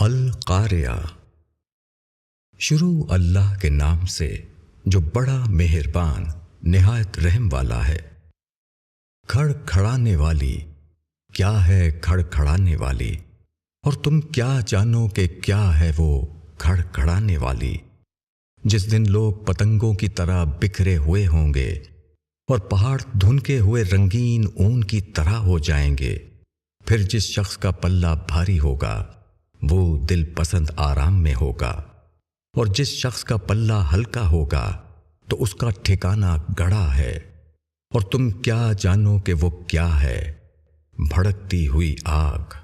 القاریہ شروع اللہ کے نام سے جو بڑا مہربان، نہایت رحم والا ہے۔ کھڑ کھڑانے والی، کیا ہے کھڑ کھڑانے والی؟ اور تم کیا جانو کہ کیا ہے وہ کھڑ کھڑانے والی؟ جس دن لوگ پتنگوں کی طرح بکھرے ہوئے ہوں گے اور پہاڑ دھنکے ہوئے رنگین اون کی طرح ہو جائیں گے، پھر جس شخص کا پلہ بھاری ہوگا وہ دل پسند آرام میں ہوگا اور جس شخص کا پلہ ہلکا ہوگا تو اس کا ٹھکانہ گڑا ہے اور تم کیا جانو کہ وہ کیا ہے بھڑکتی ہوئی آگ